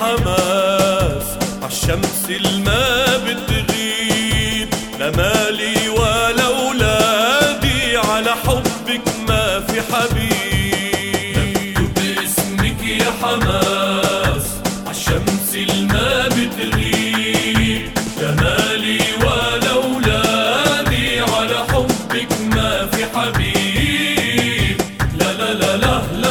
حماس عالشمس الما بتغيب. لا ولا ولادي على حبك ما في حبيب. باسمك يا حماس. لا لا لا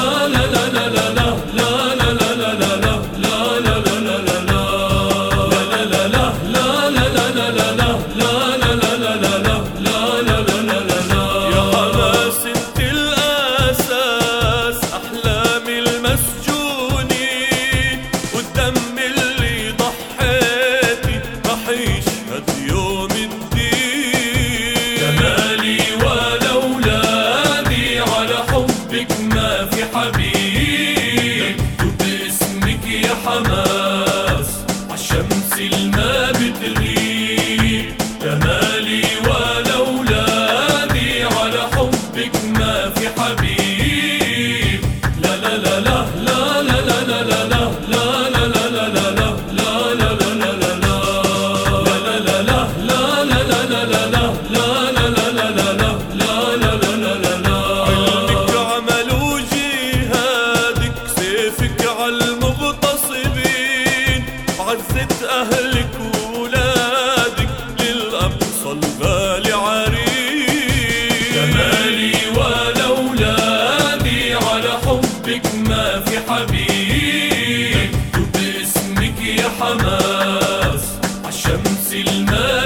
عزة أهلك وولادك للأقصى البال عريق جمالي وأنا أولادي على حبك ما في حبيب. باسمك يا حماس عالشمس المال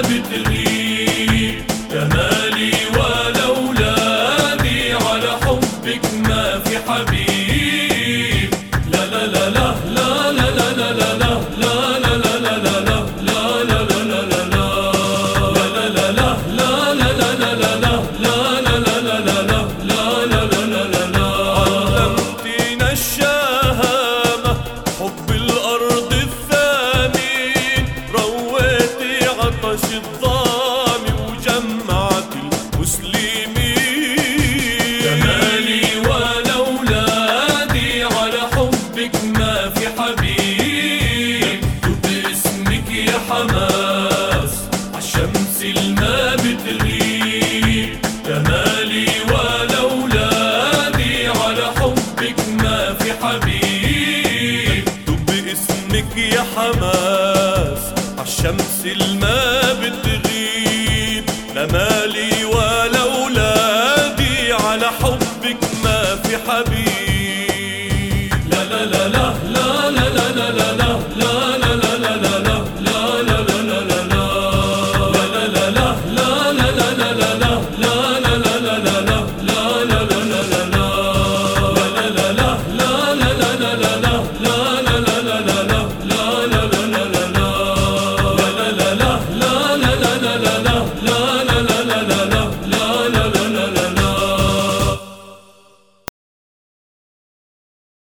عاش الظالم وجمعت المسلمين. جمالي ولولادي على حبك ما في حبيب. كتب اسمك يا حماس عالشمس الما بتغيب. جمالي ولولادي على حبك ما في حبيب. كتب اسمك يا حماس عالشمس الما بتغيب لمالي